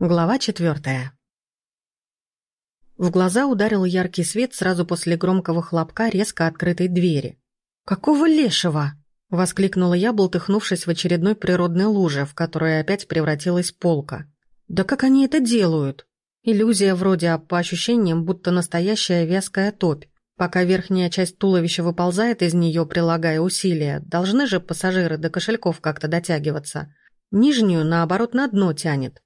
Глава четвертая. В глаза ударил яркий свет сразу после громкого хлопка резко открытой двери. «Какого лешего?» — воскликнула я, болтыхнувшись в очередной природной луже, в которой опять превратилась полка. «Да как они это делают?» Иллюзия вроде, а по ощущениям, будто настоящая вязкая топь. Пока верхняя часть туловища выползает из нее, прилагая усилия, должны же пассажиры до кошельков как-то дотягиваться. Нижнюю, наоборот, на дно тянет.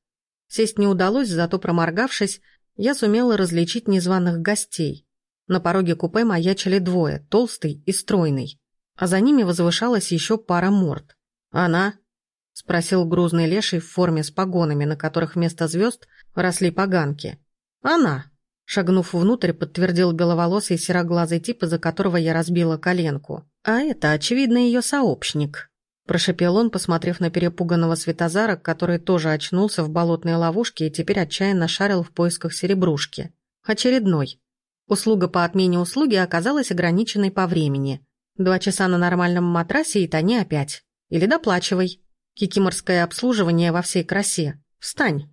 Сесть не удалось, зато проморгавшись, я сумела различить незваных гостей. На пороге купе маячили двое, толстый и стройный. А за ними возвышалась еще пара морд. «Она?» — спросил грузный леший в форме с погонами, на которых вместо звезд росли поганки. «Она!» — шагнув внутрь, подтвердил беловолосый сероглазый тип, из-за которого я разбила коленку. «А это, очевидно, ее сообщник». Прошипел он, посмотрев на перепуганного Светозара, который тоже очнулся в болотной ловушке и теперь отчаянно шарил в поисках серебрушки. Очередной. Услуга по отмене услуги оказалась ограниченной по времени. Два часа на нормальном матрасе и тони опять. Или доплачивай. Кикиморское обслуживание во всей красе. Встань.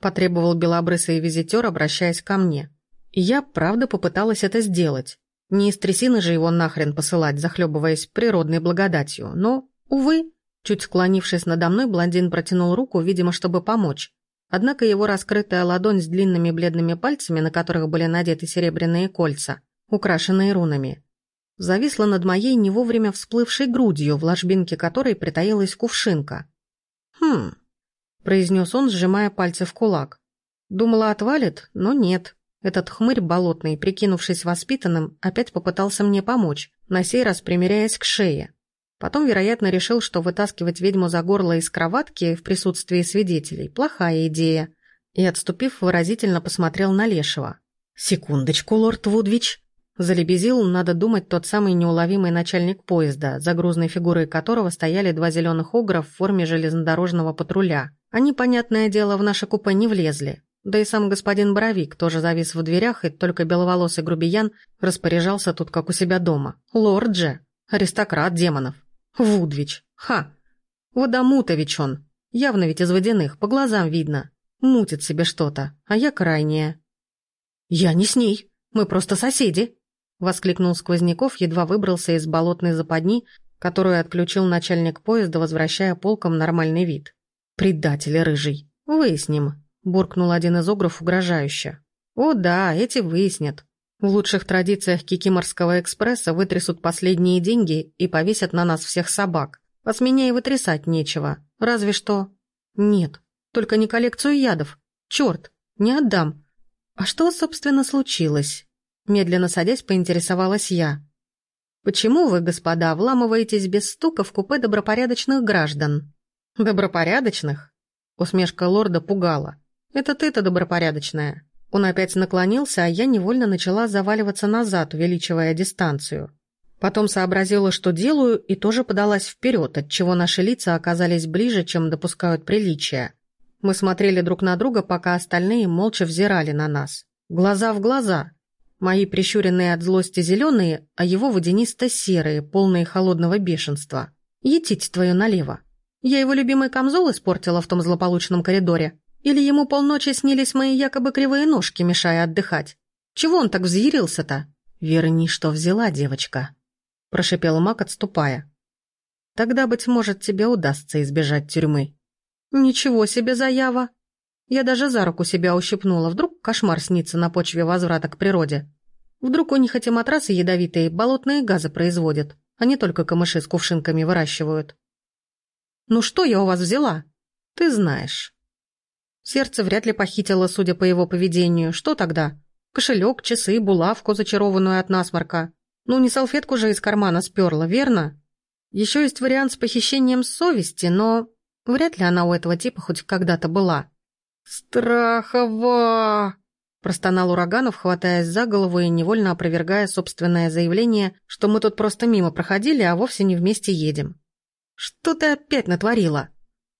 Потребовал белобрысый визитер, обращаясь ко мне. И я, правда, попыталась это сделать. Не из трясины же его нахрен посылать, захлебываясь природной благодатью, но Увы, чуть склонившись надо мной, блондин протянул руку, видимо, чтобы помочь. Однако его раскрытая ладонь с длинными бледными пальцами, на которых были надеты серебряные кольца, украшенные рунами, зависла над моей не вовремя всплывшей грудью, в ложбинке которой притаилась кувшинка. «Хм», — произнес он, сжимая пальцы в кулак. Думала, отвалит, но нет. Этот хмырь болотный, прикинувшись воспитанным, опять попытался мне помочь, на сей раз примеряясь к шее. Потом, вероятно, решил, что вытаскивать ведьму за горло из кроватки в присутствии свидетелей – плохая идея. И, отступив, выразительно посмотрел на Лешего. «Секундочку, лорд Вудвич!» Залебезил, надо думать, тот самый неуловимый начальник поезда, за грузной фигурой которого стояли два зеленых огра в форме железнодорожного патруля. Они, понятное дело, в наше купе не влезли. Да и сам господин Боровик тоже завис в дверях, и только беловолосый грубиян распоряжался тут как у себя дома. Лорд же! Аристократ демонов. Вудвич. Ха! Водомутович он. Явно ведь из водяных, по глазам видно. Мутит себе что-то, а я крайняя. «Я не с ней, мы просто соседи», — воскликнул Сквозняков, едва выбрался из болотной западни, которую отключил начальник поезда, возвращая полкам нормальный вид. «Предатель рыжий. Выясним», — буркнул один из огров угрожающе. «О да, эти выяснят. В лучших традициях Кикиморского экспресса вытрясут последние деньги и повесят на нас всех собак. А с меня и вытрясать нечего. Разве что... Нет, только не коллекцию ядов. Черт, не отдам. А что, собственно, случилось? Медленно садясь, поинтересовалась я. Почему вы, господа, вламываетесь без стука в купе добропорядочных граждан? Добропорядочных? Усмешка лорда пугала. Это ты-то добропорядочная. Он опять наклонился, а я невольно начала заваливаться назад, увеличивая дистанцию. Потом сообразила, что делаю, и тоже подалась вперед, отчего наши лица оказались ближе, чем допускают приличия. Мы смотрели друг на друга, пока остальные молча взирали на нас. Глаза в глаза. Мои прищуренные от злости зеленые, а его водянисто-серые, полные холодного бешенства. Етить твою налево. Я его любимый камзол испортила в том злополучном коридоре. Или ему полночи снились мои якобы кривые ножки, мешая отдыхать? Чего он так взъярился-то? Верни, что взяла девочка, прошипел Мак, отступая. Тогда, быть может, тебе удастся избежать тюрьмы. Ничего себе заява. Я даже за руку себя ущипнула, вдруг кошмар снится на почве возврата к природе. Вдруг у них эти матрасы ядовитые болотные газы производят, а не только камыши с кувшинками выращивают. «Ну что я у вас взяла?» «Ты знаешь». Сердце вряд ли похитило, судя по его поведению. Что тогда? Кошелек, часы, булавку, зачарованную от насморка. Ну, не салфетку же из кармана сперла, верно? Еще есть вариант с похищением совести, но вряд ли она у этого типа хоть когда-то была. «Страхово!» Простонал Ураганов, хватаясь за голову и невольно опровергая собственное заявление, что мы тут просто мимо проходили, а вовсе не вместе едем. «Что ты опять натворила?»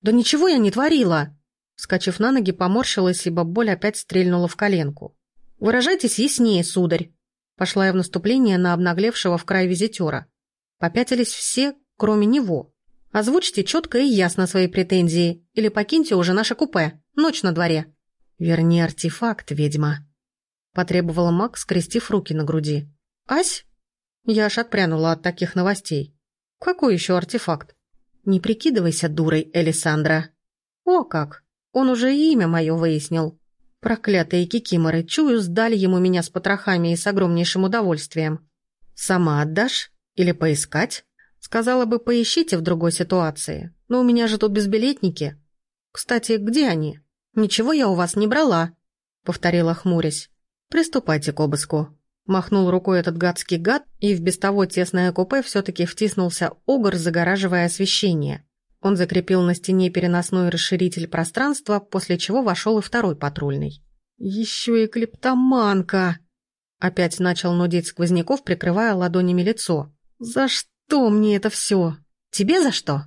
«Да ничего я не творила!» Вскочив на ноги, поморщилась, ибо боль опять стрельнула в коленку. «Выражайтесь яснее, сударь!» Пошла я в наступление на обнаглевшего в край визитера. Попятились все, кроме него. «Озвучьте четко и ясно свои претензии, или покиньте уже наше купе. Ночь на дворе». «Верни артефакт, ведьма», — потребовала маг, скрестив руки на груди. «Ась?» Я аж отпрянула от таких новостей. «Какой еще артефакт?» «Не прикидывайся дурой, Элисандра». «О как! Он уже имя мое выяснил. Проклятые кикиморы, чую, сдали ему меня с потрохами и с огромнейшим удовольствием. Сама отдашь? Или поискать?» Сказала бы, поищите в другой ситуации. Но у меня же тут безбилетники. Кстати, где они? Ничего я у вас не брала, повторила хмурясь. Приступайте к обыску. Махнул рукой этот гадский гад, и в без того тесное купе все-таки втиснулся огр, загораживая освещение. Он закрепил на стене переносной расширитель пространства, после чего вошел и второй патрульный. «Еще и клептоманка!» Опять начал нудеть Сквозняков, прикрывая ладонями лицо. «За что?» «Что мне это все? Тебе за что?»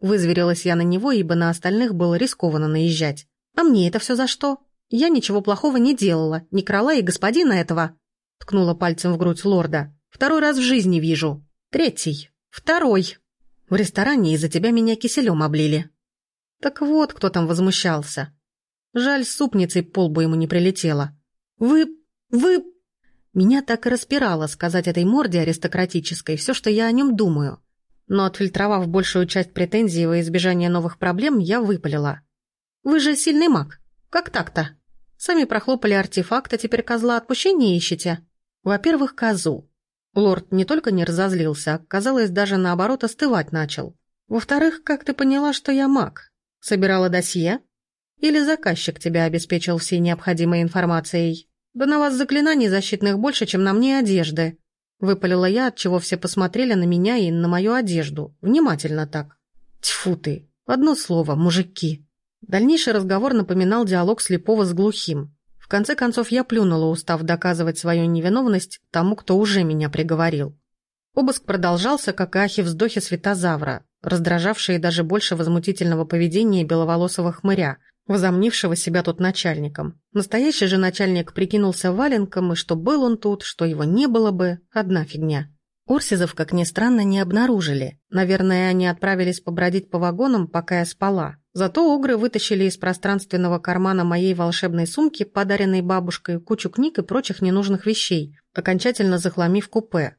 Вызверилась я на него, ибо на остальных было рискованно наезжать. «А мне это все за что? Я ничего плохого не делала, не крала и господина этого!» Ткнула пальцем в грудь лорда. «Второй раз в жизни вижу. Третий. Второй. В ресторане из-за тебя меня киселем облили». Так вот, кто там возмущался. Жаль, супницей полбу ему не прилетело. «Вы... вы...» Меня так и распирало сказать этой морде аристократической все, что я о нем думаю. Но отфильтровав большую часть претензий во избежание новых проблем, я выпалила. «Вы же сильный маг. Как так-то? Сами прохлопали артефакт, а теперь козла отпущения ищете?» «Во-первых, козу. Лорд не только не разозлился, а, казалось, даже наоборот остывать начал. Во-вторых, как ты поняла, что я маг? Собирала досье? Или заказчик тебя обеспечил всей необходимой информацией?» «Да на вас заклинаний защитных больше, чем на мне одежды», Выпалила я, от чего все посмотрели на меня и на мою одежду. Внимательно так. Тьфу ты. Одно слово, мужики. Дальнейший разговор напоминал диалог слепого с глухим. В конце концов, я плюнула, устав доказывать свою невиновность тому, кто уже меня приговорил. Обыск продолжался, как и ахи-вздохи светозавра, раздражавшие даже больше возмутительного поведения беловолосого хмыря, возомнившего себя тут начальником. Настоящий же начальник прикинулся валенком, и что был он тут, что его не было бы, одна фигня. Орсизов, как ни странно, не обнаружили. Наверное, они отправились побродить по вагонам, пока я спала. Зато огры вытащили из пространственного кармана моей волшебной сумки, подаренной бабушкой, кучу книг и прочих ненужных вещей, окончательно захламив купе.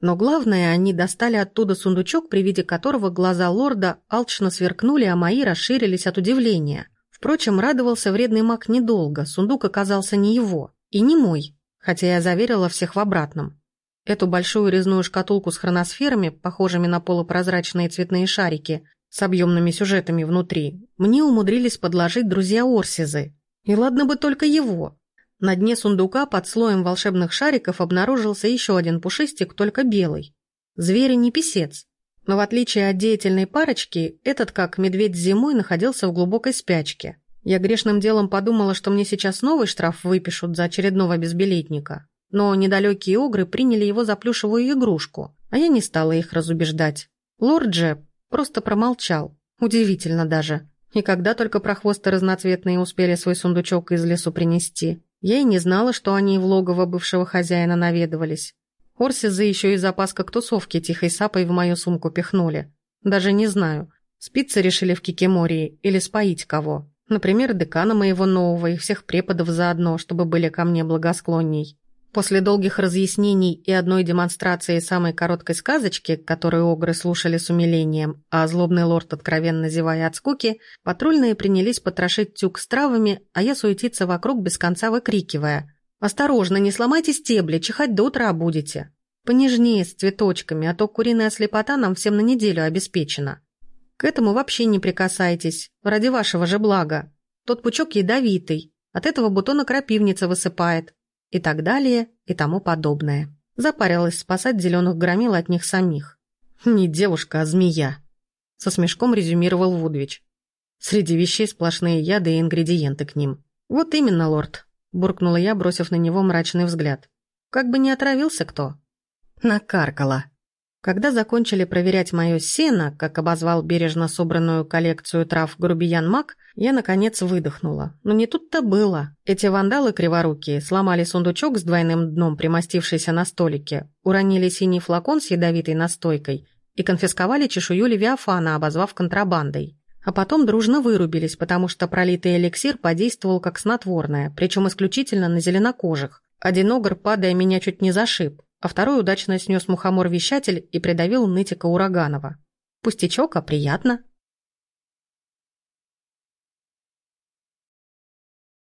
Но главное, они достали оттуда сундучок, при виде которого глаза лорда алчно сверкнули, а мои расширились от удивления. Впрочем, радовался вредный маг недолго, сундук оказался не его, и не мой, хотя я заверила всех в обратном. Эту большую резную шкатулку с хроносферами, похожими на полупрозрачные цветные шарики, с объемными сюжетами внутри, мне умудрились подложить друзья Орсизы. И ладно бы только его. На дне сундука под слоем волшебных шариков обнаружился еще один пушистик, только белый. Зверь не писец, но в отличие от деятельной парочки, этот, как медведь зимой, находился в глубокой спячке. Я грешным делом подумала, что мне сейчас новый штраф выпишут за очередного безбилетника. Но недалекие огры приняли его за плюшевую игрушку, а я не стала их разубеждать. Лорд же просто промолчал. Удивительно даже. И когда только прохвосты разноцветные успели свой сундучок из лесу принести. Я и не знала, что они в логово бывшего хозяина наведывались. Орсизы еще и запаска к тусовке тихой сапой в мою сумку пихнули. Даже не знаю, спиться решили в Кикимории или споить кого. Например, декана моего нового и всех преподов заодно, чтобы были ко мне благосклонней. После долгих разъяснений и одной демонстрации самой короткой сказочки, которую огры слушали с умилением, а злобный лорд откровенно зевая от скуки, патрульные принялись потрошить тюк с травами, а я суетиться вокруг без конца выкрикивая «Осторожно, не сломайте стебли, чихать до утра будете». Понежнее с цветочками, а то куриная слепота нам всем на неделю обеспечена. К этому вообще не прикасайтесь, ради вашего же блага. Тот пучок ядовитый, от этого бутона крапивница высыпает. И так далее, и тому подобное. Запарилась спасать зеленых громил от них самих. Не девушка, а змея. Со смешком резюмировал Вудвич. Среди вещей сплошные яды и ингредиенты к ним. Вот именно, лорд, буркнула я, бросив на него мрачный взгляд. Как бы не отравился кто. Накаркала. Когда закончили проверять мое сено, как обозвал бережно собранную коллекцию трав грубиян Мак, я, наконец, выдохнула. Но не тут-то было. Эти вандалы криворукие сломали сундучок с двойным дном, примостившийся на столике, уронили синий флакон с ядовитой настойкой и конфисковали чешую Левиафана, обозвав контрабандой. а потом дружно вырубились, потому что пролитый эликсир подействовал как снотворное, причем исключительно на зеленокожих. Один огр, падая, меня чуть не зашиб, а второй удачно снес мухомор-вещатель и придавил нытика Ураганова. Пустячок, а приятно.